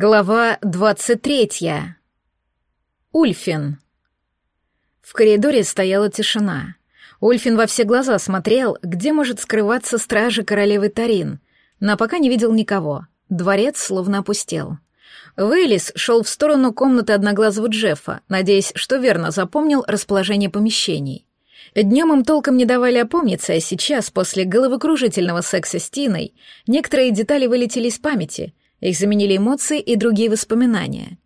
Глава двадцать третья. Ульфин. В коридоре стояла тишина. Ульфин во все глаза смотрел, где может скрываться стражи королевы Тарин, но пока не видел никого. Дворец словно опустел. Вейлис шел в сторону комнаты одноглазого Джеффа, надеясь, что верно запомнил расположение помещений. Днем им толком не давали опомниться, а сейчас, после головокружительного секса с Тиной, некоторые детали вылетели из памяти, их заменили эмоции и другие воспоминания.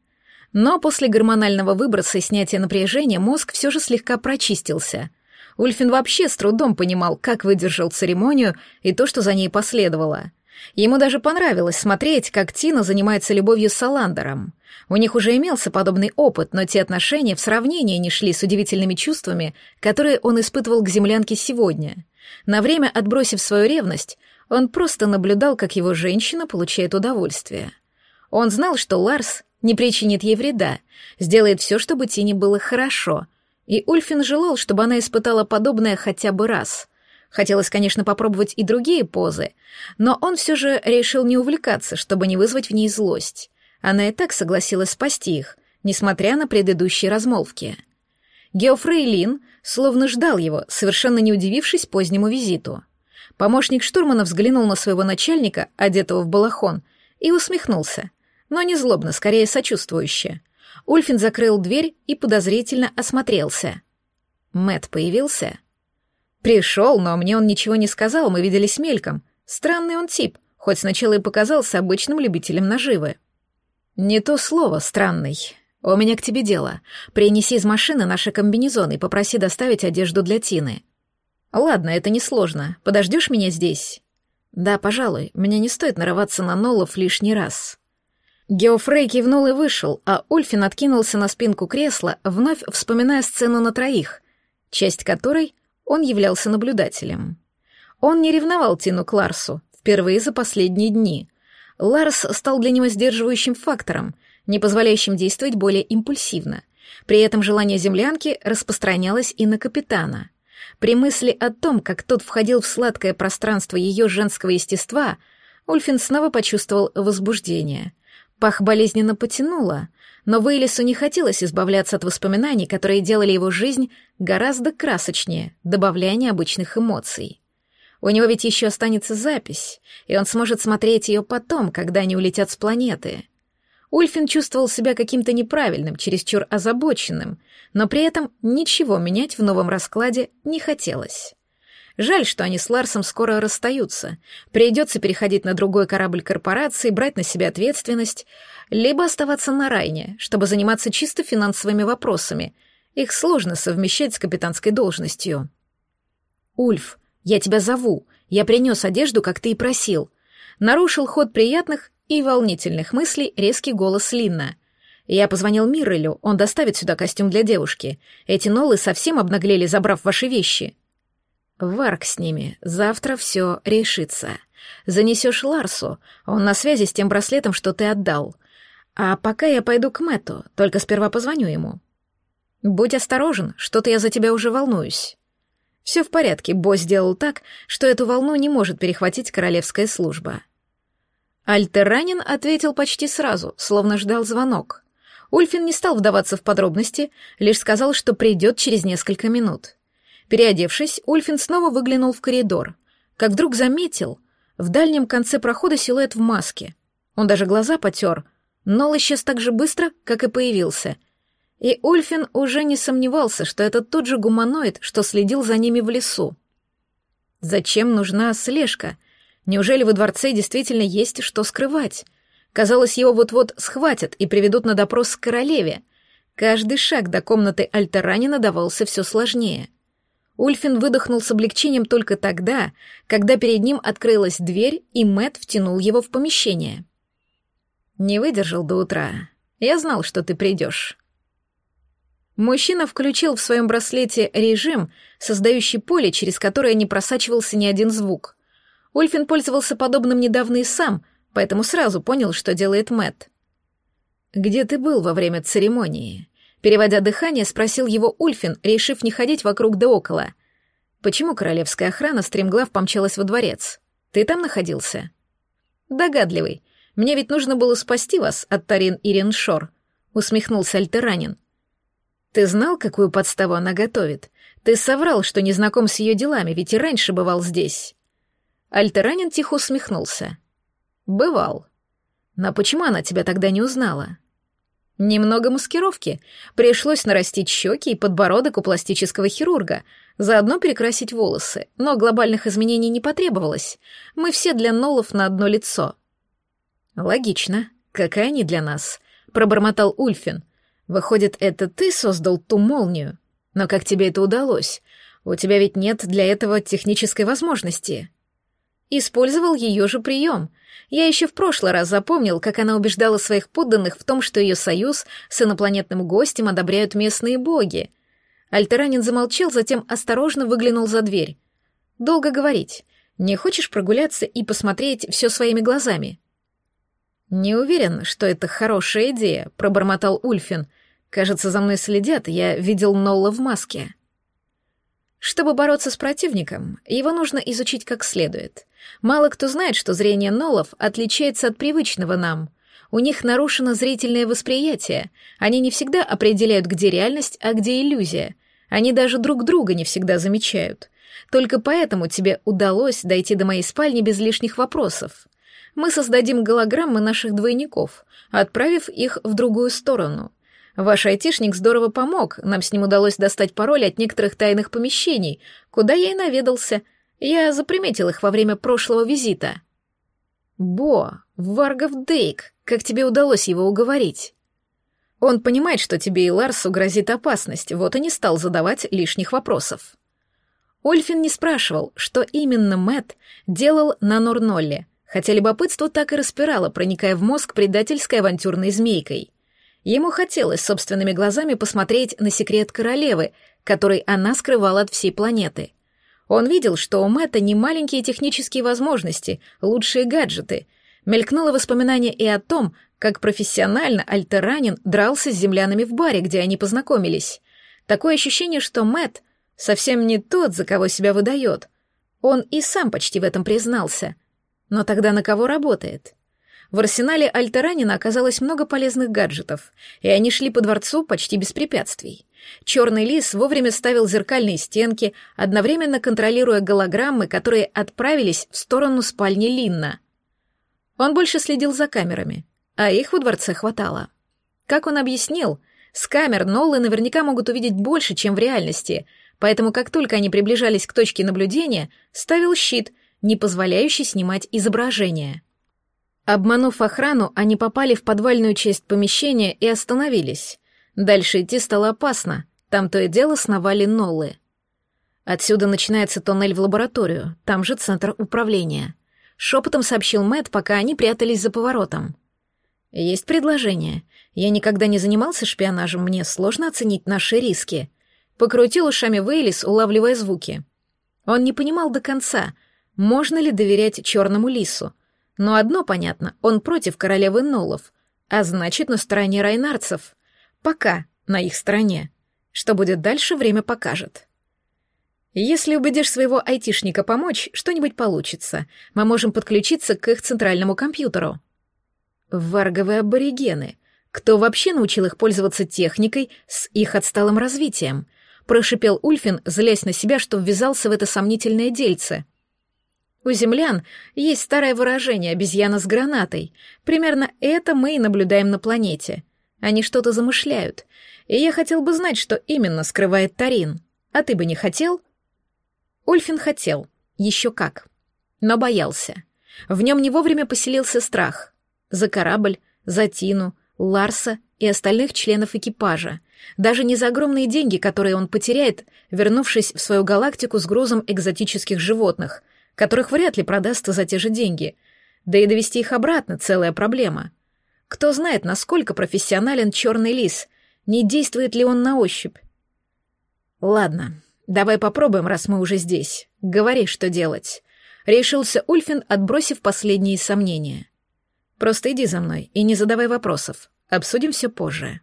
Но после гормонального выброса и снятия напряжения мозг все же слегка прочистился. Ульфин вообще с трудом понимал, как выдержал церемонию и то, что за ней последовало. Ему даже понравилось смотреть, как Тина занимается любовью с Саландером. У них уже имелся подобный опыт, но те отношения в сравнении не шли с удивительными чувствами, которые он испытывал к землянке сегодня. На время отбросив свою ревность, он просто наблюдал, как его женщина получает удовольствие. Он знал, что Ларс не причинит ей вреда, сделает все, чтобы Тине было хорошо. И Ульфин желал, чтобы она испытала подобное хотя бы раз. Хотелось, конечно, попробовать и другие позы, но он все же решил не увлекаться, чтобы не вызвать в ней злость. Она и так согласилась спасти их, несмотря на предыдущие размолвки. Геофрейлин словно ждал его, совершенно не удивившись позднему визиту. Помощник штурмана взглянул на своего начальника, одетого в балахон, и усмехнулся, но не злобно, скорее сочувствующе. Ульфин закрыл дверь и подозрительно осмотрелся. Мэт появился. Пришел, но мне он ничего не сказал, мы виделись мельком. Странный он тип, хоть сначала и показался обычным любителем наживы. Не то слово «странный». У меня к тебе дело. Принеси из машины наши комбинезоны и попроси доставить одежду для Тины. «Ладно, это несложно. Подождешь меня здесь?» «Да, пожалуй. Мне не стоит нарываться на Нолов лишний раз». Геофрей кивнул и вышел, а Ульфин откинулся на спинку кресла, вновь вспоминая сцену на троих, часть которой он являлся наблюдателем. Он не ревновал Тину к Ларсу, впервые за последние дни. Ларс стал для него сдерживающим фактором, не позволяющим действовать более импульсивно. При этом желание землянки распространялось и на капитана. При мысли о том, как тот входил в сладкое пространство ее женского естества, Ульфин снова почувствовал возбуждение. Пах болезненно потянуло, но Вейлису не хотелось избавляться от воспоминаний, которые делали его жизнь гораздо красочнее, добавляя необычных эмоций. У него ведь еще останется запись, и он сможет смотреть ее потом, когда они улетят с планеты. Ульфин чувствовал себя каким-то неправильным, чересчур озабоченным, но при этом ничего менять в новом раскладе не хотелось. Жаль, что они с Ларсом скоро расстаются. Придется переходить на другой корабль корпорации, брать на себя ответственность, либо оставаться на Райне, чтобы заниматься чисто финансовыми вопросами. Их сложно совмещать с капитанской должностью. «Ульф, я тебя зову. Я принес одежду, как ты и просил». Нарушил ход приятных и волнительных мыслей резкий голос Линна. «Я позвонил Миррелю, он доставит сюда костюм для девушки. Эти нолы совсем обнаглели, забрав ваши вещи». «Варк с ними, завтра все решится. Занесешь Ларсу, он на связи с тем браслетом, что ты отдал. А пока я пойду к Мэту, только сперва позвоню ему». «Будь осторожен, что-то я за тебя уже волнуюсь». Все в порядке, Бо сделал так, что эту волну не может перехватить королевская служба. Альтеранин ответил почти сразу, словно ждал звонок. Ульфин не стал вдаваться в подробности, лишь сказал, что придет через несколько минут. Переодевшись, Ульфин снова выглянул в коридор, как вдруг заметил в дальнем конце прохода силуэт в маске. Он даже глаза потер, но исчез так же быстро, как и появился. И Ульфин уже не сомневался, что это тот же гуманоид, что следил за ними в лесу. Зачем нужна слежка — Неужели во дворце действительно есть что скрывать? Казалось, его вот-вот схватят и приведут на допрос к королеве. Каждый шаг до комнаты Альтеранина давался все сложнее. Ульфин выдохнул с облегчением только тогда, когда перед ним открылась дверь, и Мэт втянул его в помещение. «Не выдержал до утра. Я знал, что ты придешь». Мужчина включил в своем браслете режим, создающий поле, через которое не просачивался ни один звук — Ульфин пользовался подобным недавно и сам, поэтому сразу понял, что делает Мэт. «Где ты был во время церемонии?» Переводя дыхание, спросил его Ульфин, решив не ходить вокруг да около. «Почему королевская охрана стремглав помчалась во дворец? Ты там находился?» «Догадливый. Мне ведь нужно было спасти вас от Тарин Иреншор», — усмехнулся Альтеранин. «Ты знал, какую подставу она готовит? Ты соврал, что не знаком с ее делами, ведь и раньше бывал здесь». Альтеранин тихо усмехнулся. «Бывал. Но почему она тебя тогда не узнала?» Немного маскировки. Пришлось нарастить щеки и подбородок у пластического хирурга, заодно перекрасить волосы, но глобальных изменений не потребовалось. Мы все для Нолов на одно лицо. Логично. Какая они для нас? Пробормотал Ульфин. Выходит, это ты создал ту молнию? Но как тебе это удалось? У тебя ведь нет для этого технической возможности. Использовал ее же прием — я еще в прошлый раз запомнил, как она убеждала своих подданных в том, что ее союз с инопланетным гостем одобряют местные боги. Альтеранин замолчал, затем осторожно выглянул за дверь. «Долго говорить. Не хочешь прогуляться и посмотреть все своими глазами?» «Не уверен, что это хорошая идея», — пробормотал Ульфин. «Кажется, за мной следят, я видел Нолла в маске». Чтобы бороться с противником, его нужно изучить как следует. Мало кто знает, что зрение нолов отличается от привычного нам. У них нарушено зрительное восприятие. Они не всегда определяют, где реальность, а где иллюзия. Они даже друг друга не всегда замечают. Только поэтому тебе удалось дойти до моей спальни без лишних вопросов. Мы создадим голограммы наших двойников, отправив их в другую сторону. Ваш айтишник здорово помог, нам с ним удалось достать пароль от некоторых тайных помещений, куда я и наведался. Я заприметил их во время прошлого визита. Бо, Варгов Дейк, как тебе удалось его уговорить? Он понимает, что тебе и Ларсу грозит опасность, вот и не стал задавать лишних вопросов. Ольфин не спрашивал, что именно Мэт делал на Норнолле, хотя любопытство так и распирало, проникая в мозг предательской авантюрной змейкой — Ему хотелось собственными глазами посмотреть на секрет королевы, который она скрывала от всей планеты. Он видел, что у Мэтта не маленькие технические возможности, лучшие гаджеты. Мелькнуло воспоминание и о том, как профессионально Альтеранин дрался с землянами в баре, где они познакомились. Такое ощущение, что Мэтт совсем не тот, за кого себя выдает. Он и сам почти в этом признался. Но тогда на кого работает? В арсенале Альтеранина оказалось много полезных гаджетов, и они шли по дворцу почти без препятствий. Черный лис вовремя ставил зеркальные стенки, одновременно контролируя голограммы, которые отправились в сторону спальни Линна. Он больше следил за камерами, а их во дворце хватало. Как он объяснил, с камер Ноллы наверняка могут увидеть больше, чем в реальности, поэтому как только они приближались к точке наблюдения, ставил щит, не позволяющий снимать изображение. Обманув охрану, они попали в подвальную часть помещения и остановились. Дальше идти стало опасно, там то и дело сновали ноллы. Отсюда начинается тоннель в лабораторию, там же центр управления. Шепотом сообщил Мэт, пока они прятались за поворотом. Есть предложение. Я никогда не занимался шпионажем, мне сложно оценить наши риски. Покрутил ушами Вейлис, улавливая звуки. Он не понимал до конца, можно ли доверять черному лису, но одно понятно, он против королевы Нолов, а значит, на стороне райнарцев. Пока на их стороне. Что будет дальше, время покажет. Если убедишь своего айтишника помочь, что-нибудь получится. Мы можем подключиться к их центральному компьютеру. Варговые аборигены. Кто вообще научил их пользоваться техникой с их отсталым развитием? Прошипел Ульфин, злясь на себя, что ввязался в это сомнительное дельце. У землян есть старое выражение «обезьяна с гранатой». Примерно это мы и наблюдаем на планете. Они что-то замышляют. И я хотел бы знать, что именно скрывает Тарин. А ты бы не хотел? Ульфин хотел. Еще как. Но боялся. В нем не вовремя поселился страх. За корабль, за Тину, Ларса и остальных членов экипажа. Даже не за огромные деньги, которые он потеряет, вернувшись в свою галактику с грузом экзотических животных — которых вряд ли продаст за те же деньги. Да и довести их обратно — целая проблема. Кто знает, насколько профессионален черный лис, не действует ли он на ощупь. Ладно, давай попробуем, раз мы уже здесь. Говори, что делать. Решился Ульфин, отбросив последние сомнения. Просто иди за мной и не задавай вопросов. Обсудим все позже.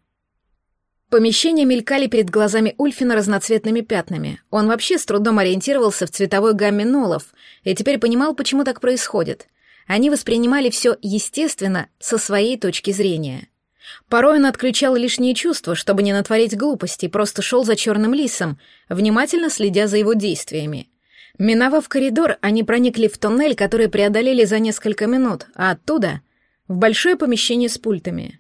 Помещения мелькали перед глазами Ульфина разноцветными пятнами. Он вообще с трудом ориентировался в цветовой гамме нолов и теперь понимал, почему так происходит. они воспринимали все естественно со своей точки зрения. Порой он отключал лишние чувства, чтобы не натворить глупостей, просто шел за черным лисом, внимательно следя за его действиями. Миновав коридор, они проникли в туннель, который преодолели за несколько минут, а оттуда — в большое помещение с пультами.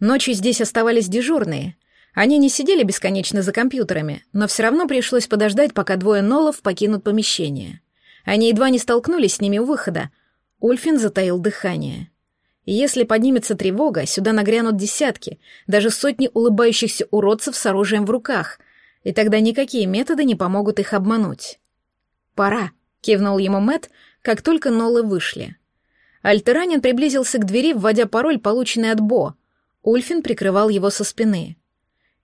Ночью здесь оставались дежурные. Они не сидели бесконечно за компьютерами, но все равно пришлось подождать, пока двое нолов покинут помещение. Они едва не столкнулись с ними у выхода. Ульфин затаил дыхание. Если поднимется тревога, сюда нагрянут десятки, даже сотни улыбающихся уродцев с оружием в руках, и тогда никакие методы не помогут их обмануть. «Пора», — кивнул ему Мэт, как только Нолы вышли. Альтеранин приблизился к двери, вводя пароль, полученный от Бо. Ульфин прикрывал его со спины.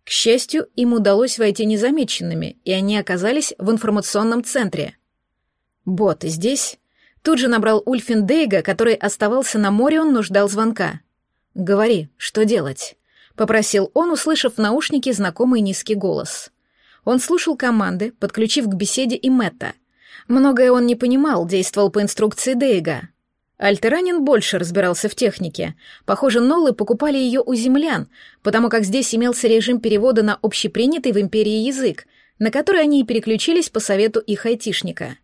К счастью, им удалось войти незамеченными, и они оказались в информационном центре. «Бо, ты здесь?» Тут же набрал Ульфин Дейга, который оставался на море, он нуждал звонка. «Говори, что делать?» — попросил он, услышав в наушнике знакомый низкий голос. Он слушал команды, подключив к беседе и Мэтта. Многое он не понимал, действовал по инструкции Дейга. Альтеранин больше разбирался в технике. Похоже, Ноллы покупали ее у землян, потому как здесь имелся режим перевода на общепринятый в империи язык, на который они и переключились по совету их айтишника.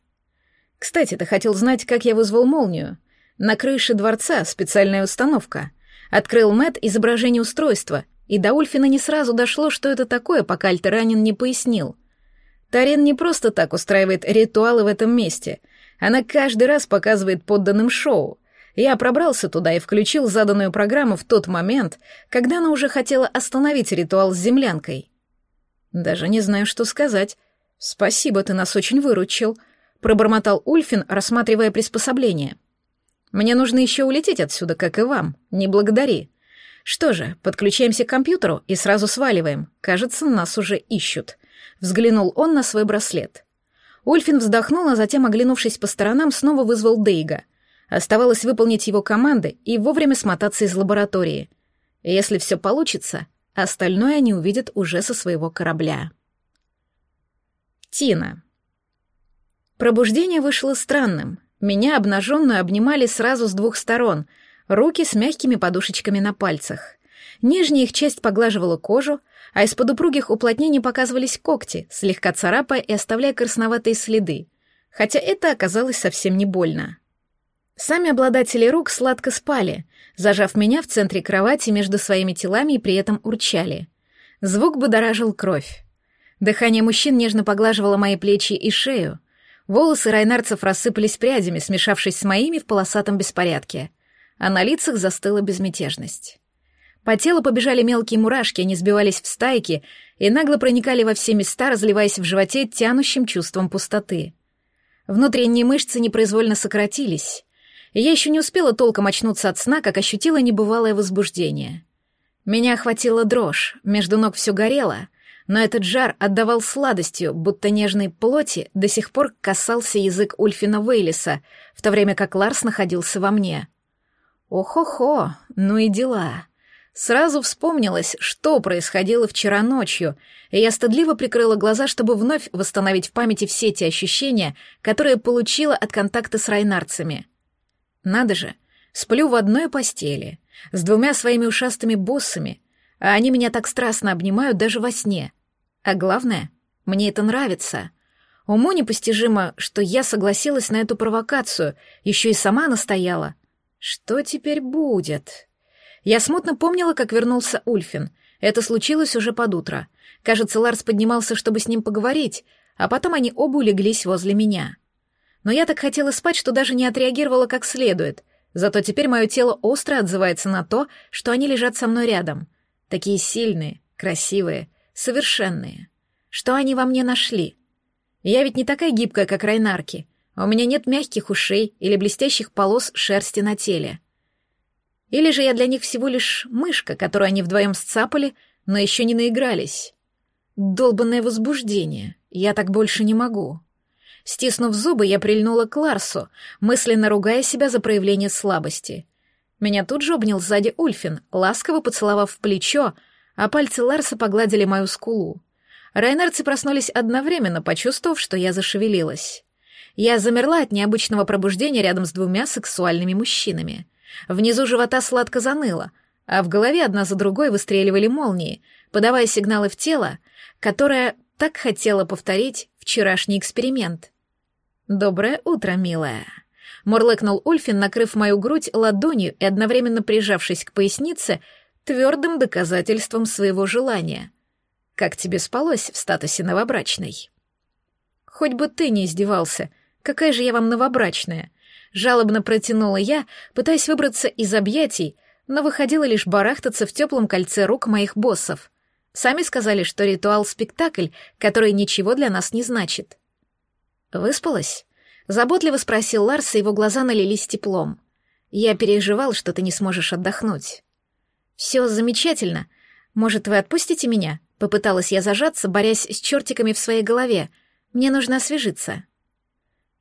Кстати, ты хотел знать, как я вызвал молнию? На крыше дворца специальная установка. Открыл Мэт изображение устройства, и до Ульфина не сразу дошло, что это такое, пока Альтеранин не пояснил. Тарин не просто так устраивает ритуалы в этом месте. Она каждый раз показывает подданным шоу. Я пробрался туда и включил заданную программу в тот момент, когда она уже хотела остановить ритуал с землянкой. Даже не знаю, что сказать. Спасибо, ты нас очень выручил —— пробормотал Ульфин, рассматривая приспособление. «Мне нужно еще улететь отсюда, как и вам. Не благодари. Что же, подключаемся к компьютеру и сразу сваливаем. Кажется, нас уже ищут». Взглянул он на свой браслет. Ульфин вздохнул, а затем, оглянувшись по сторонам, снова вызвал Дейга. Оставалось выполнить его команды и вовремя смотаться из лаборатории. Если все получится, остальное они увидят уже со своего корабля. Тина. Пробуждение вышло странным. Меня, обнаженную, обнимали сразу с двух сторон, руки с мягкими подушечками на пальцах. Нижняя их часть поглаживала кожу, а из-под упругих уплотнений показывались когти, слегка царапая и оставляя красноватые следы, хотя это оказалось совсем не больно. Сами обладатели рук сладко спали, зажав меня в центре кровати между своими телами и при этом урчали. Звук будоражил кровь. Дыхание мужчин нежно поглаживало мои плечи и шею, Волосы райнарцев рассыпались прядями, смешавшись с моими в полосатом беспорядке, а на лицах застыла безмятежность. По телу побежали мелкие мурашки, они сбивались в стайки и нагло проникали во все места, разливаясь в животе тянущим чувством пустоты. Внутренние мышцы непроизвольно сократились, я еще не успела толком очнуться от сна, как ощутила небывалое возбуждение. Меня охватила дрожь, между ног все горело — но этот жар отдавал сладостью, будто нежной плоти до сих пор касался язык Ульфина Вейлиса, в то время как Ларс находился во мне. Ох-хо-хо, ну и дела. Сразу вспомнилось, что происходило вчера ночью, и я стыдливо прикрыла глаза, чтобы вновь восстановить в памяти все те ощущения, которые получила от контакта с райнарцами. Надо же, сплю в одной постели, с двумя своими ушастыми боссами, а они меня так страстно обнимают даже во сне — а главное, мне это нравится. Уму непостижимо, что я согласилась на эту провокацию, еще и сама настояла. Что теперь будет? Я смутно помнила, как вернулся Ульфин. Это случилось уже под утро. Кажется, Ларс поднимался, чтобы с ним поговорить, а потом они оба улеглись возле меня. Но я так хотела спать, что даже не отреагировала как следует. Зато теперь мое тело остро отзывается на то, что они лежат со мной рядом. Такие сильные, красивые, совершенные. Что они во мне нашли? Я ведь не такая гибкая, как Райнарки. А у меня нет мягких ушей или блестящих полос шерсти на теле. Или же я для них всего лишь мышка, которую они вдвоем сцапали, но еще не наигрались. Долбанное возбуждение. Я так больше не могу. Стиснув зубы, я прильнула к Ларсу, мысленно ругая себя за проявление слабости. Меня тут же обнял сзади Ульфин, ласково поцеловав в плечо, а пальцы Ларса погладили мою скулу. Райнарцы проснулись одновременно, почувствовав, что я зашевелилась. Я замерла от необычного пробуждения рядом с двумя сексуальными мужчинами. Внизу живота сладко заныло, а в голове одна за другой выстреливали молнии, подавая сигналы в тело, которое так хотело повторить вчерашний эксперимент. «Доброе утро, милая», — мурлыкнул Ульфин, накрыв мою грудь ладонью и одновременно прижавшись к пояснице твердым доказательством своего желания. «Как тебе спалось в статусе новобрачной?» «Хоть бы ты не издевался. Какая же я вам новобрачная?» Жалобно протянула я, пытаясь выбраться из объятий, но выходила лишь барахтаться в теплом кольце рук моих боссов. Сами сказали, что ритуал — спектакль, который ничего для нас не значит. «Выспалась?» — заботливо спросил Ларс, и его глаза налились теплом. «Я переживал, что ты не сможешь отдохнуть». «Все замечательно. Может, вы отпустите меня?» — попыталась я зажаться, борясь с чертиками в своей голове. «Мне нужно освежиться».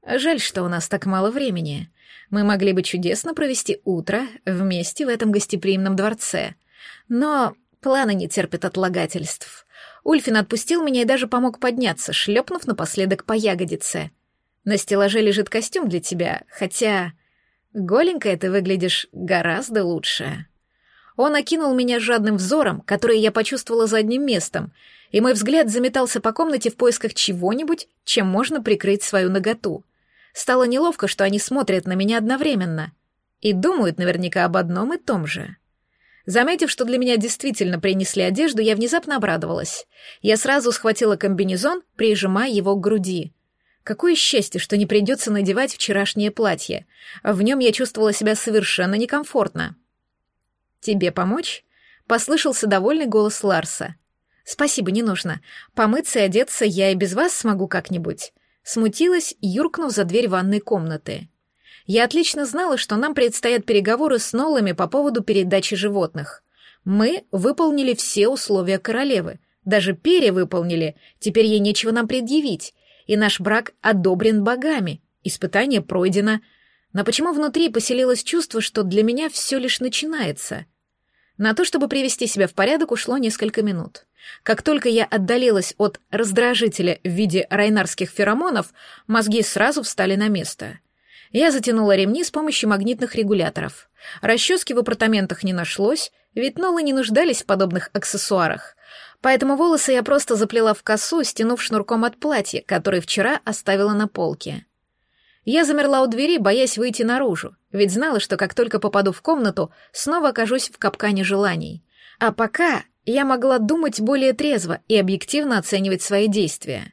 «Жаль, что у нас так мало времени. Мы могли бы чудесно провести утро вместе в этом гостеприимном дворце. Но планы не терпят отлагательств. Ульфин отпустил меня и даже помог подняться, шлепнув напоследок по ягодице. На стеллаже лежит костюм для тебя, хотя... Голенькая ты выглядишь гораздо лучше. Он окинул меня жадным взором, который я почувствовала задним местом, и мой взгляд заметался по комнате в поисках чего-нибудь, чем можно прикрыть свою наготу. Стало неловко, что они смотрят на меня одновременно и думают наверняка об одном и том же. Заметив, что для меня действительно принесли одежду, я внезапно обрадовалась. Я сразу схватила комбинезон, прижимая его к груди. Какое счастье, что не придется надевать вчерашнее платье. В нем я чувствовала себя совершенно некомфортно. «Тебе помочь?» — послышался довольный голос Ларса. «Спасибо, не нужно. Помыться и одеться я и без вас смогу как-нибудь. Смутилась, юркнув за дверь ванной комнаты. Я отлично знала, что нам предстоят переговоры с Нолами по поводу передачи животных. Мы выполнили все условия королевы, даже перевыполнили, теперь ей нечего нам предъявить, и наш брак одобрен богами, испытание пройдено. Но почему внутри поселилось чувство, что для меня все лишь начинается — на то, чтобы привести себя в порядок, ушло несколько минут. Как только я отдалилась от раздражителя в виде райнарских феромонов, мозги сразу встали на место. Я затянула ремни с помощью магнитных регуляторов. Расчески в апартаментах не нашлось, ведь Нолы не нуждались в подобных аксессуарах. Поэтому волосы я просто заплела в косу, стянув шнурком от платья, которое вчера оставила на полке. Я замерла у двери, боясь выйти наружу, ведь знала, что как только попаду в комнату, снова окажусь в капкане желаний. А пока я могла думать более трезво и объективно оценивать свои действия.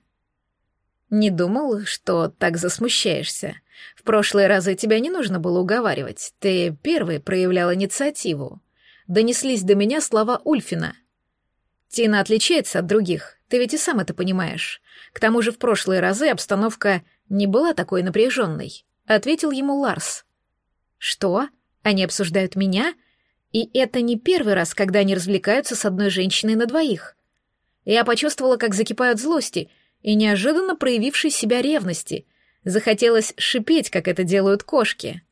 Не думал, что так засмущаешься. В прошлые разы тебя не нужно было уговаривать. Ты первый проявлял инициативу. Донеслись до меня слова Ульфина. Тина отличается от других, ты ведь и сам это понимаешь. К тому же в прошлые разы обстановка не была такой напряженной, ответил ему Ларс. Что? Они обсуждают меня? И это не первый раз, когда они развлекаются с одной женщиной на двоих. Я почувствовала, как закипают злости и неожиданно проявившей себя ревности. Захотелось шипеть, как это делают кошки.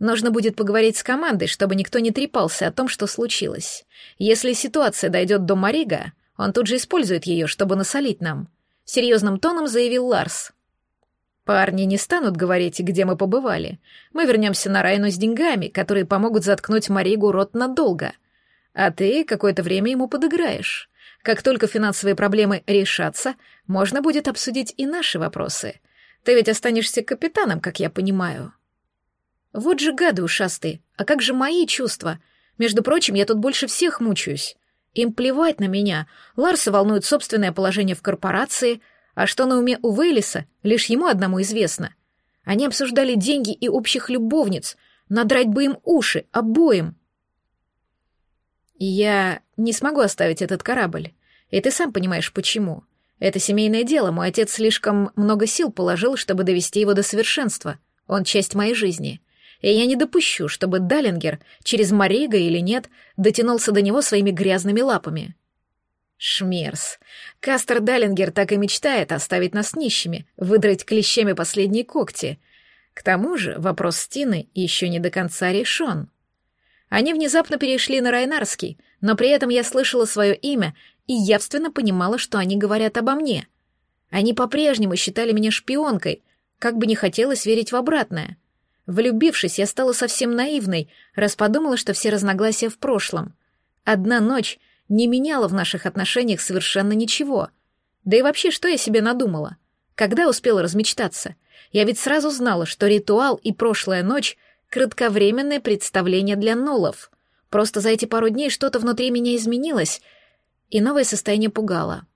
Нужно будет поговорить с командой, чтобы никто не трепался о том, что случилось. Если ситуация дойдет до Марига, он тут же использует ее, чтобы насолить нам. Серьезным тоном заявил Ларс. Парни не станут говорить, где мы побывали. Мы вернемся на Райну с деньгами, которые помогут заткнуть Маригу рот надолго. А ты какое-то время ему подыграешь. Как только финансовые проблемы решатся, можно будет обсудить и наши вопросы. Ты ведь останешься капитаном, как я понимаю. Вот же гады ушастые. А как же мои чувства? Между прочим, я тут больше всех мучаюсь. Им плевать на меня. Ларса волнует собственное положение в корпорации — а что на уме у Вейлиса, лишь ему одному известно. Они обсуждали деньги и общих любовниц, надрать бы им уши, обоим. Я не смогу оставить этот корабль, и ты сам понимаешь, почему. Это семейное дело, мой отец слишком много сил положил, чтобы довести его до совершенства. Он часть моей жизни. И я не допущу, чтобы Даллингер, через Марига или нет, дотянулся до него своими грязными лапами. Шмерс. Кастер Даллингер так и мечтает оставить нас нищими, выдрать клещами последние когти. К тому же вопрос с Тиной еще не до конца решен. Они внезапно перешли на Райнарский, но при этом я слышала свое имя и явственно понимала, что они говорят обо мне. Они по-прежнему считали меня шпионкой, как бы не хотелось верить в обратное. Влюбившись, я стала совсем наивной, раз подумала, что все разногласия в прошлом. Одна ночь не меняла в наших отношениях совершенно ничего. Да и вообще, что я себе надумала? Когда успела размечтаться? Я ведь сразу знала, что ритуал и прошлая ночь — кратковременное представление для нолов. Просто за эти пару дней что-то внутри меня изменилось, и новое состояние пугало.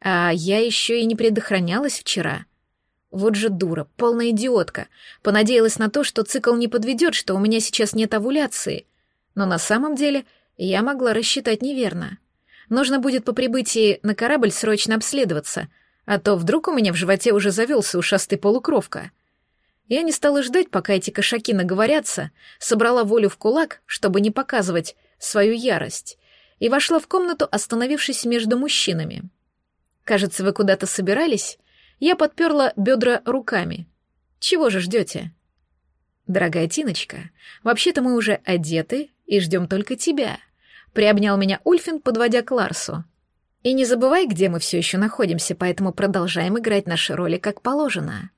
А я еще и не предохранялась вчера. Вот же дура, полная идиотка. Понадеялась на то, что цикл не подведет, что у меня сейчас нет овуляции. Но на самом деле я могла рассчитать неверно. Нужно будет по прибытии на корабль срочно обследоваться, а то вдруг у меня в животе уже завелся ушастый полукровка. Я не стала ждать, пока эти кошаки наговорятся, собрала волю в кулак, чтобы не показывать свою ярость, и вошла в комнату, остановившись между мужчинами. «Кажется, вы куда-то собирались?» Я подперла бедра руками. «Чего же ждете?» «Дорогая Тиночка, вообще-то мы уже одеты и ждем только тебя», — приобнял меня Ульфин, подводя к Ларсу. И не забывай, где мы все еще находимся, поэтому продолжаем играть наши роли как положено.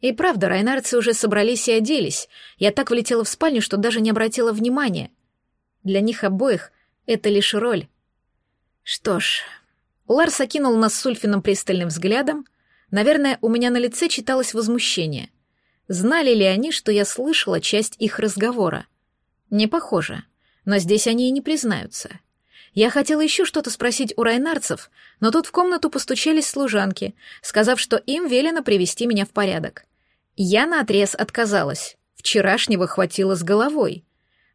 И правда, райнарцы уже собрались и оделись. Я так влетела в спальню, что даже не обратила внимания. Для них обоих это лишь роль. Что ж, Ларс окинул нас с Ульфином пристальным взглядом. Наверное, у меня на лице читалось возмущение. Знали ли они, что я слышала часть их разговора? Не похоже, но здесь они и не признаются. Я хотела еще что-то спросить у райнарцев, но тут в комнату постучались служанки, сказав, что им велено привести меня в порядок. Я наотрез отказалась. Вчерашнего хватило с головой.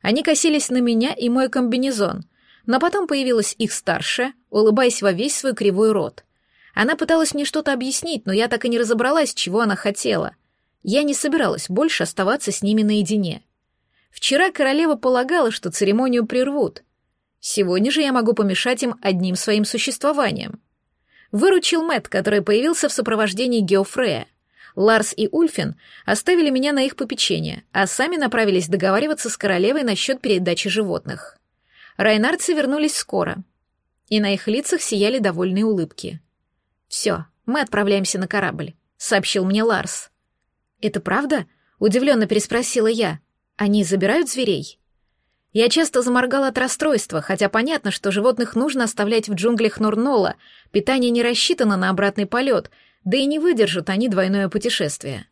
Они косились на меня и мой комбинезон, но потом появилась их старшая, улыбаясь во весь свой кривой рот. Она пыталась мне что-то объяснить, но я так и не разобралась, чего она хотела. Я не собиралась больше оставаться с ними наедине. Вчера королева полагала, что церемонию прервут — Сегодня же я могу помешать им одним своим существованием. Выручил Мэт, который появился в сопровождении Геофрея. Ларс и Ульфин оставили меня на их попечение, а сами направились договариваться с королевой насчет передачи животных. Райнарцы вернулись скоро, и на их лицах сияли довольные улыбки. «Все, мы отправляемся на корабль», — сообщил мне Ларс. «Это правда?» — удивленно переспросила я. «Они забирают зверей?» Я часто заморгала от расстройства, хотя понятно, что животных нужно оставлять в джунглях Нурнола, питание не рассчитано на обратный полет, да и не выдержат они двойное путешествие.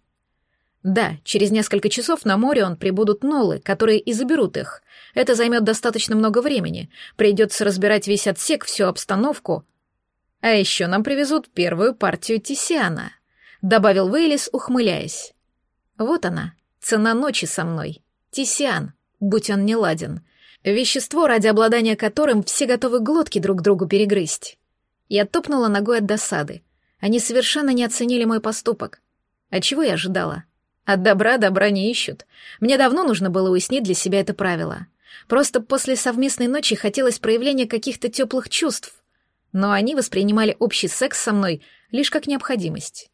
Да, через несколько часов на море он прибудут Нолы, которые и заберут их. Это займет достаточно много времени, придется разбирать весь отсек, всю обстановку. А еще нам привезут первую партию Тисиана, добавил Вейлис, ухмыляясь. Вот она, цена ночи со мной. Тисиан будь он не ладен. Вещество, ради обладания которым все готовы глотки друг другу перегрызть. Я топнула ногой от досады. Они совершенно не оценили мой поступок. А чего я ожидала? От добра добра не ищут. Мне давно нужно было уяснить для себя это правило. Просто после совместной ночи хотелось проявления каких-то теплых чувств. Но они воспринимали общий секс со мной лишь как необходимость.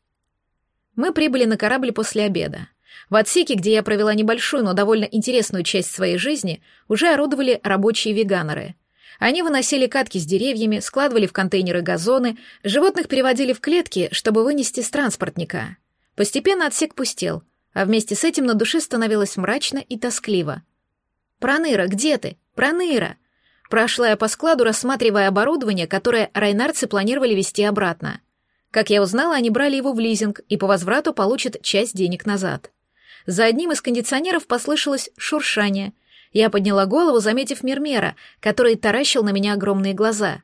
Мы прибыли на корабль после обеда. В отсеке, где я провела небольшую, но довольно интересную часть своей жизни, уже орудовали рабочие веганеры. Они выносили катки с деревьями, складывали в контейнеры газоны, животных переводили в клетки, чтобы вынести с транспортника. Постепенно отсек пустел, а вместе с этим на душе становилось мрачно и тоскливо. «Проныра, где ты? Проныра!» Прошла я по складу, рассматривая оборудование, которое райнарцы планировали вести обратно. Как я узнала, они брали его в лизинг и по возврату получат часть денег назад. За одним из кондиционеров послышалось шуршание. Я подняла голову, заметив Мермера, который таращил на меня огромные глаза.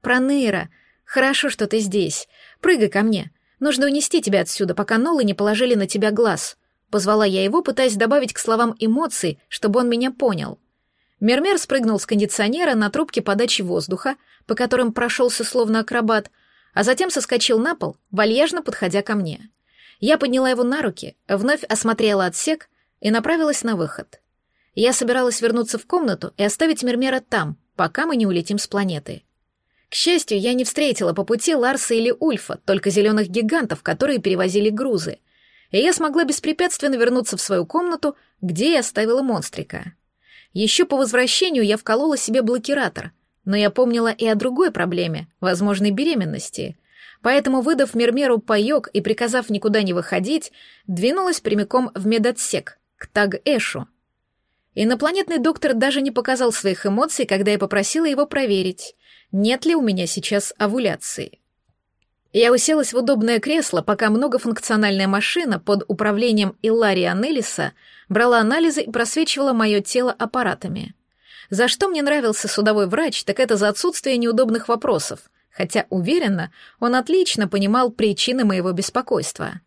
«Проныра, хорошо, что ты здесь. Прыгай ко мне. Нужно унести тебя отсюда, пока Нолы не положили на тебя глаз». Позвала я его, пытаясь добавить к словам эмоций, чтобы он меня понял. Мермер спрыгнул с кондиционера на трубке подачи воздуха, по которым прошелся словно акробат, а затем соскочил на пол, вальяжно подходя ко мне. Я подняла его на руки, вновь осмотрела отсек и направилась на выход. Я собиралась вернуться в комнату и оставить Мермера там, пока мы не улетим с планеты. К счастью, я не встретила по пути Ларса или Ульфа, только зеленых гигантов, которые перевозили грузы. И я смогла беспрепятственно вернуться в свою комнату, где я оставила монстрика. Еще по возвращению я вколола себе блокиратор, но я помнила и о другой проблеме, возможной беременности — Поэтому, выдав Мермеру паёк и приказав никуда не выходить, двинулась прямиком в медотсек, к Таг-Эшу. Инопланетный доктор даже не показал своих эмоций, когда я попросила его проверить, нет ли у меня сейчас овуляции. Я уселась в удобное кресло, пока многофункциональная машина под управлением Иллария Неллиса брала анализы и просвечивала мое тело аппаратами. За что мне нравился судовой врач, так это за отсутствие неудобных вопросов, хотя, уверенно, он отлично понимал причины моего беспокойства.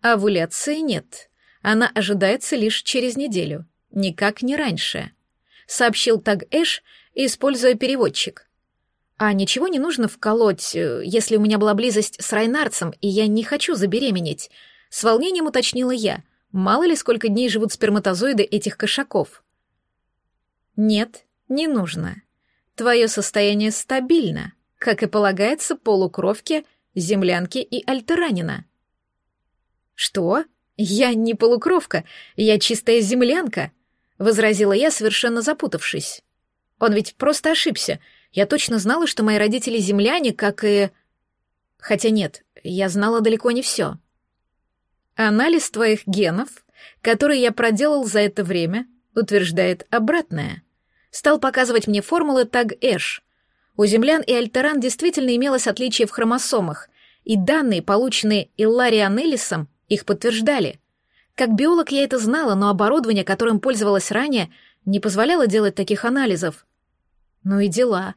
Овуляции нет. Она ожидается лишь через неделю, никак не раньше, сообщил Таг Эш, используя переводчик. А ничего не нужно вколоть, э, если у меня была близость с Райнарцем, и я не хочу забеременеть. С волнением уточнила я. Мало ли, сколько дней живут сперматозоиды этих кошаков. Нет, не нужно. Твое состояние стабильно, как и полагается полукровке, землянке и альтеранина. Что? Я не полукровка, я чистая землянка, возразила я, совершенно запутавшись. Он ведь просто ошибся — я точно знала, что мои родители земляне, как и... Хотя нет, я знала далеко не все. Анализ твоих генов, который я проделал за это время, утверждает обратное. Стал показывать мне формулы Таг-Эш. У землян и альтеран действительно имелось отличие в хромосомах, и данные, полученные Иллариан Эллисом, их подтверждали. Как биолог я это знала, но оборудование, которым пользовалась ранее, не позволяло делать таких анализов. Ну и дела.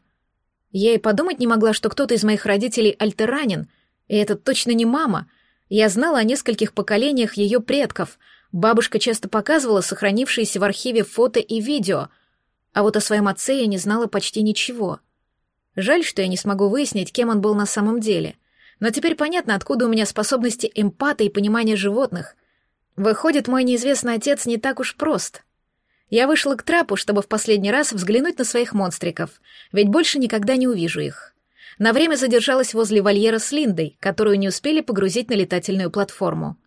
Я и подумать не могла, что кто-то из моих родителей альтеранин, и это точно не мама. Я знала о нескольких поколениях ее предков. Бабушка часто показывала сохранившиеся в архиве фото и видео, а вот о своем отце я не знала почти ничего. Жаль, что я не смогу выяснить, кем он был на самом деле. Но теперь понятно, откуда у меня способности эмпата и понимания животных. Выходит, мой неизвестный отец не так уж прост. Я вышла к трапу, чтобы в последний раз взглянуть на своих монстриков, ведь больше никогда не увижу их. На время задержалась возле вольера с Линдой, которую не успели погрузить на летательную платформу.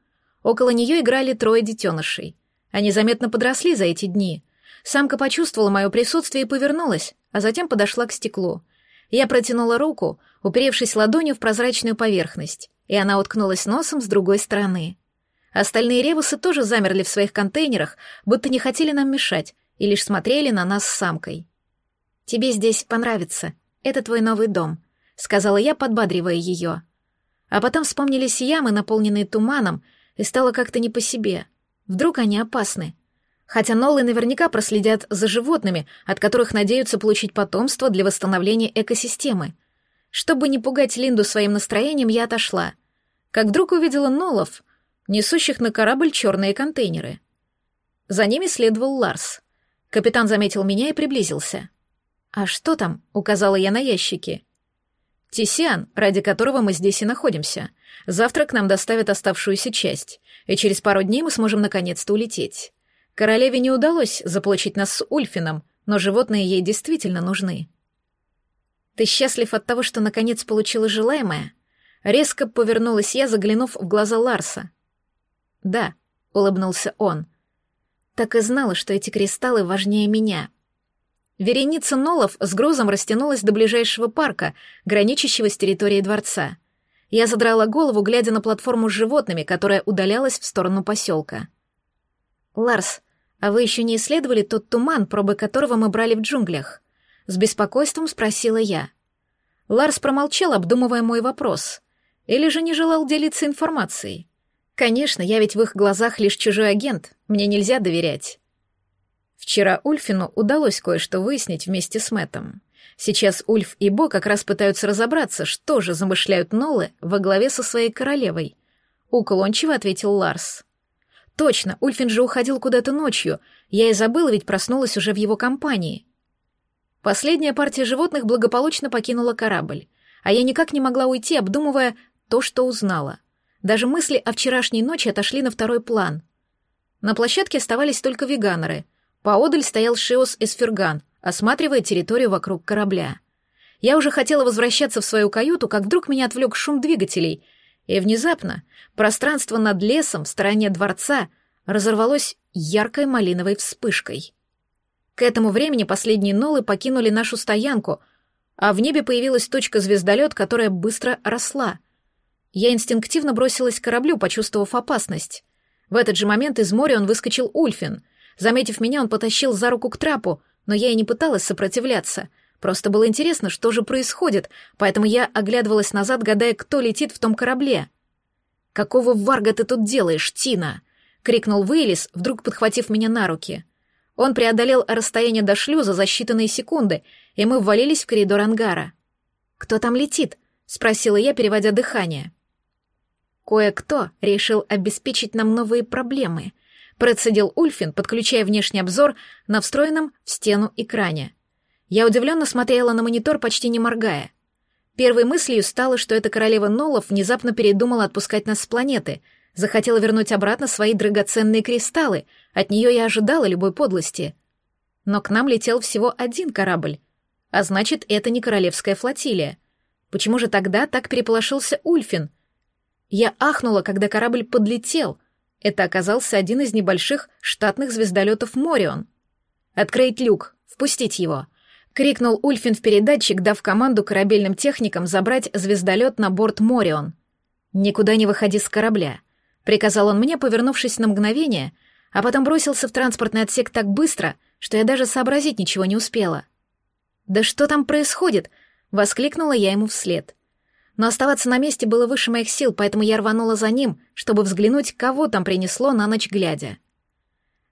Около нее играли трое детенышей. Они заметно подросли за эти дни. Самка почувствовала мое присутствие и повернулась, а затем подошла к стеклу. Я протянула руку, уперевшись ладонью в прозрачную поверхность, и она уткнулась носом с другой стороны. Остальные ревусы тоже замерли в своих контейнерах, будто не хотели нам мешать, и лишь смотрели на нас с самкой. «Тебе здесь понравится. Это твой новый дом», — сказала я, подбадривая ее. А потом вспомнились ямы, наполненные туманом, и стало как-то не по себе. Вдруг они опасны. Хотя Ноллы наверняка проследят за животными, от которых надеются получить потомство для восстановления экосистемы. Чтобы не пугать Линду своим настроением, я отошла. Как вдруг увидела Нолов — несущих на корабль черные контейнеры. За ними следовал Ларс. Капитан заметил меня и приблизился. «А что там?» — указала я на ящики. «Тисиан, ради которого мы здесь и находимся. Завтра к нам доставят оставшуюся часть, и через пару дней мы сможем наконец-то улететь. Королеве не удалось заполучить нас с Ульфином, но животные ей действительно нужны». «Ты счастлив от того, что наконец получила желаемое?» Резко повернулась я, заглянув в глаза Ларса. «Да», — улыбнулся он. «Так и знала, что эти кристаллы важнее меня». Вереница Нолов с грузом растянулась до ближайшего парка, граничащего с территорией дворца. Я задрала голову, глядя на платформу с животными, которая удалялась в сторону поселка. «Ларс, а вы еще не исследовали тот туман, пробы которого мы брали в джунглях?» С беспокойством спросила я. Ларс промолчал, обдумывая мой вопрос. Или же не желал делиться информацией. Конечно, я ведь в их глазах лишь чужой агент, мне нельзя доверять. Вчера Ульфину удалось кое-что выяснить вместе с Мэтом. Сейчас Ульф и Бо как раз пытаются разобраться, что же замышляют Нолы во главе со своей королевой. Уклончиво ответил Ларс. Точно, Ульфин же уходил куда-то ночью. Я и забыла, ведь проснулась уже в его компании. Последняя партия животных благополучно покинула корабль, а я никак не могла уйти, обдумывая то, что узнала — даже мысли о вчерашней ночи отошли на второй план. На площадке оставались только веганеры. Поодаль стоял Шиос Эсферган, осматривая территорию вокруг корабля. Я уже хотела возвращаться в свою каюту, как вдруг меня отвлек шум двигателей, и внезапно пространство над лесом в стороне дворца разорвалось яркой малиновой вспышкой. К этому времени последние нолы покинули нашу стоянку, а в небе появилась точка-звездолет, которая быстро росла. Я инстинктивно бросилась к кораблю, почувствовав опасность. В этот же момент из моря он выскочил Ульфин. Заметив меня, он потащил за руку к трапу, но я и не пыталась сопротивляться. Просто было интересно, что же происходит, поэтому я оглядывалась назад, гадая, кто летит в том корабле. «Какого варга ты тут делаешь, Тина?» — крикнул Вейлис, вдруг подхватив меня на руки. Он преодолел расстояние до шлюза за считанные секунды, и мы ввалились в коридор ангара. «Кто там летит?» — спросила я, переводя дыхание. «Кое-кто решил обеспечить нам новые проблемы», — процедил Ульфин, подключая внешний обзор на встроенном в стену экране. Я удивленно смотрела на монитор, почти не моргая. Первой мыслью стало, что эта королева Нолов внезапно передумала отпускать нас с планеты — захотела вернуть обратно свои драгоценные кристаллы, от нее я ожидала любой подлости. Но к нам летел всего один корабль, а значит, это не королевская флотилия. Почему же тогда так переполошился Ульфин? Я ахнула, когда корабль подлетел. Это оказался один из небольших штатных звездолетов Морион. «Открыть люк, впустить его», — крикнул Ульфин в передатчик, дав команду корабельным техникам забрать звездолет на борт Морион. «Никуда не выходи с корабля. — приказал он мне, повернувшись на мгновение, а потом бросился в транспортный отсек так быстро, что я даже сообразить ничего не успела. «Да что там происходит?» — воскликнула я ему вслед. Но оставаться на месте было выше моих сил, поэтому я рванула за ним, чтобы взглянуть, кого там принесло на ночь глядя.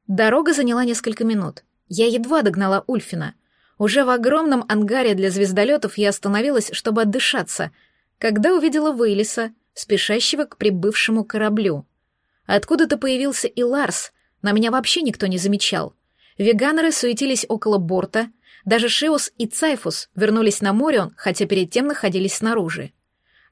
Дорога заняла несколько минут. Я едва догнала Ульфина. Уже в огромном ангаре для звездолетов я остановилась, чтобы отдышаться, когда увидела Вейлиса — спешащего к прибывшему кораблю. Откуда-то появился и Ларс, на меня вообще никто не замечал. Веганеры суетились около борта, даже Шиус и Цайфус вернулись на море, хотя перед тем находились снаружи.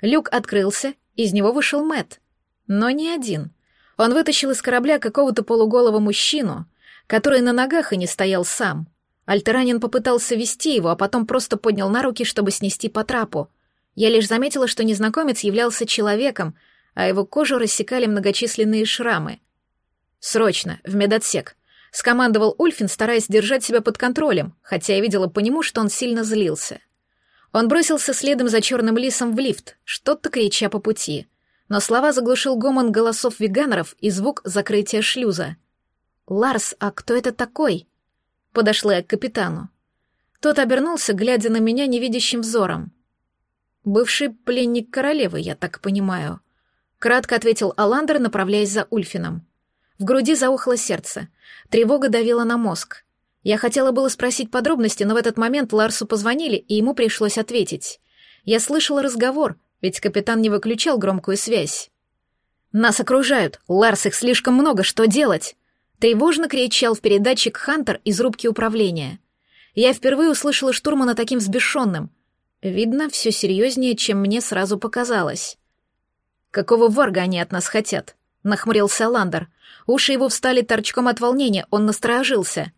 Люк открылся, из него вышел Мэт, но не один. Он вытащил из корабля какого-то полуголого мужчину, который на ногах и не стоял сам. Альтеранин попытался вести его, а потом просто поднял на руки, чтобы снести по трапу. Я лишь заметила, что незнакомец являлся человеком, а его кожу рассекали многочисленные шрамы. «Срочно, в медотсек», — скомандовал Ульфин, стараясь держать себя под контролем, хотя я видела по нему, что он сильно злился. Он бросился следом за черным лисом в лифт, что-то крича по пути. Но слова заглушил гомон голосов веганеров и звук закрытия шлюза. «Ларс, а кто это такой?» Подошла я к капитану. Тот обернулся, глядя на меня невидящим взором. «Бывший пленник королевы, я так понимаю», — кратко ответил Аландер, направляясь за Ульфином. В груди заухало сердце. Тревога давила на мозг. Я хотела было спросить подробности, но в этот момент Ларсу позвонили, и ему пришлось ответить. Я слышала разговор, ведь капитан не выключал громкую связь. «Нас окружают! Ларс, их слишком много, что делать?» Тревожно кричал в передатчик Хантер из рубки управления. Я впервые услышала штурмана таким взбешенным. Видно, все серьезнее, чем мне сразу показалось. «Какого варга они от нас хотят?» — нахмурился Ландер. Уши его встали торчком от волнения, он насторожился.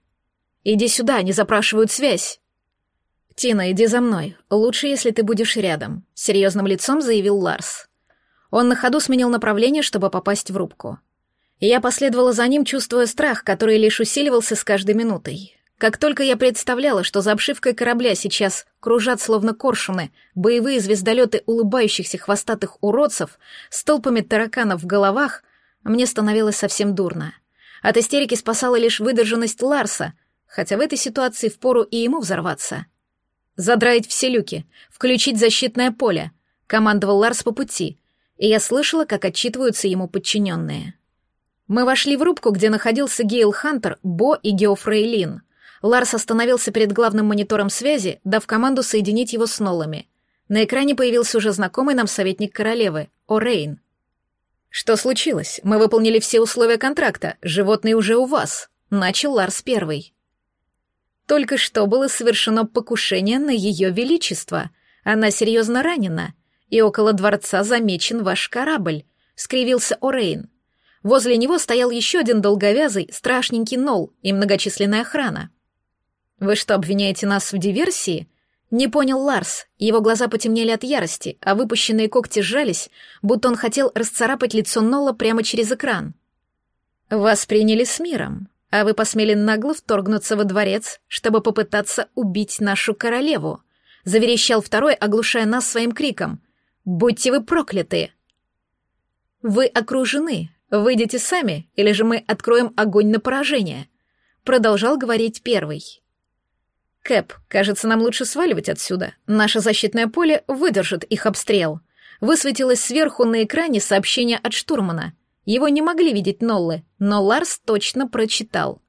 «Иди сюда, они запрашивают связь». «Тина, иди за мной. Лучше, если ты будешь рядом», — серьезным лицом заявил Ларс. Он на ходу сменил направление, чтобы попасть в рубку. Я последовала за ним, чувствуя страх, который лишь усиливался с каждой минутой. Как только я представляла, что за обшивкой корабля сейчас кружат словно коршуны боевые звездолеты улыбающихся хвостатых уродцев с толпами тараканов в головах, мне становилось совсем дурно. От истерики спасала лишь выдержанность Ларса, хотя в этой ситуации впору и ему взорваться. «Задраить все люки, включить защитное поле», — командовал Ларс по пути, и я слышала, как отчитываются ему подчиненные. Мы вошли в рубку, где находился Гейл Хантер, Бо и Геофрей Лин — Ларс остановился перед главным монитором связи, дав команду соединить его с Нолами. На экране появился уже знакомый нам советник королевы, О'Рейн. «Что случилось? Мы выполнили все условия контракта. Животные уже у вас», — начал Ларс первый. «Только что было совершено покушение на ее величество. Она серьезно ранена, и около дворца замечен ваш корабль», — скривился О'Рейн. Возле него стоял еще один долговязый, страшненький Нол и многочисленная охрана. «Вы что, обвиняете нас в диверсии?» Не понял Ларс, его глаза потемнели от ярости, а выпущенные когти сжались, будто он хотел расцарапать лицо Нола прямо через экран. «Вас приняли с миром, а вы посмели нагло вторгнуться во дворец, чтобы попытаться убить нашу королеву», заверещал второй, оглушая нас своим криком. «Будьте вы прокляты!» «Вы окружены. Выйдите сами, или же мы откроем огонь на поражение», — продолжал говорить первый. «Кэп, кажется, нам лучше сваливать отсюда. Наше защитное поле выдержит их обстрел». Высветилось сверху на экране сообщение от штурмана. Его не могли видеть Ноллы, но Ларс точно прочитал.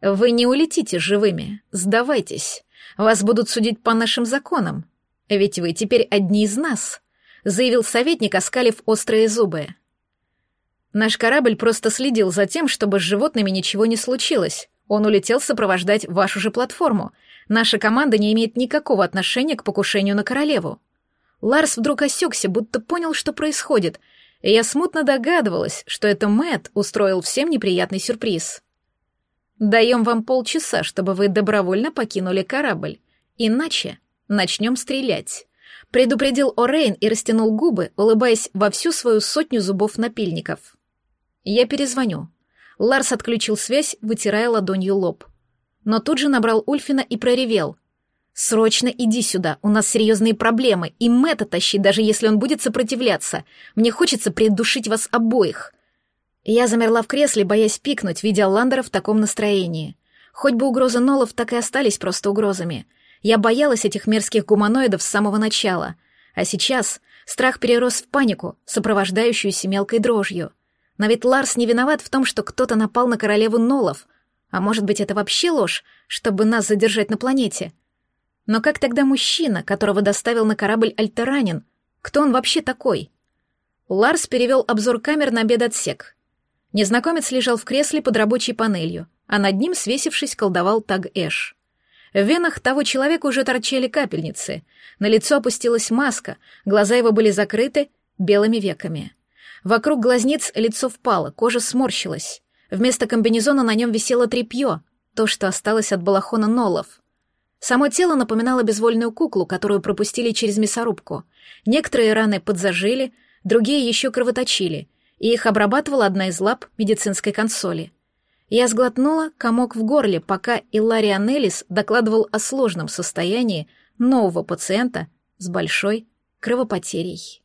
«Вы не улетите живыми. Сдавайтесь. Вас будут судить по нашим законам. Ведь вы теперь одни из нас», — заявил советник, оскалив острые зубы. «Наш корабль просто следил за тем, чтобы с животными ничего не случилось. Он улетел сопровождать вашу же платформу. Наша команда не имеет никакого отношения к покушению на королеву». Ларс вдруг осекся, будто понял, что происходит, и я смутно догадывалась, что это Мэт устроил всем неприятный сюрприз. Даем вам полчаса, чтобы вы добровольно покинули корабль. Иначе начнем стрелять. Предупредил О'Рейн и растянул губы, улыбаясь во всю свою сотню зубов напильников. Я перезвоню. Ларс отключил связь, вытирая ладонью лоб. Но тут же набрал Ульфина и проревел. «Срочно иди сюда, у нас серьезные проблемы, и Мэтта тащи, даже если он будет сопротивляться. Мне хочется придушить вас обоих». Я замерла в кресле, боясь пикнуть, видя Ландера в таком настроении. Хоть бы угрозы Нолов так и остались просто угрозами. Я боялась этих мерзких гуманоидов с самого начала. А сейчас страх перерос в панику, сопровождающуюся мелкой дрожью. Но ведь Ларс не виноват в том, что кто-то напал на королеву Нолов. А может быть, это вообще ложь, чтобы нас задержать на планете? Но как тогда мужчина, которого доставил на корабль Альтеранин? Кто он вообще такой? Ларс перевел обзор камер на обед-отсек. Незнакомец лежал в кресле под рабочей панелью, а над ним, свесившись, колдовал Таг Эш. В венах того человека уже торчали капельницы, на лицо опустилась маска, глаза его были закрыты белыми веками. Вокруг глазниц лицо впало, кожа сморщилась. Вместо комбинезона на нем висело тряпье, то, что осталось от балахона Нолов. Само тело напоминало безвольную куклу, которую пропустили через мясорубку. Некоторые раны подзажили, другие еще кровоточили — и их обрабатывала одна из лап медицинской консоли. Я сглотнула комок в горле, пока Илариан Элис докладывал о сложном состоянии нового пациента с большой кровопотерей.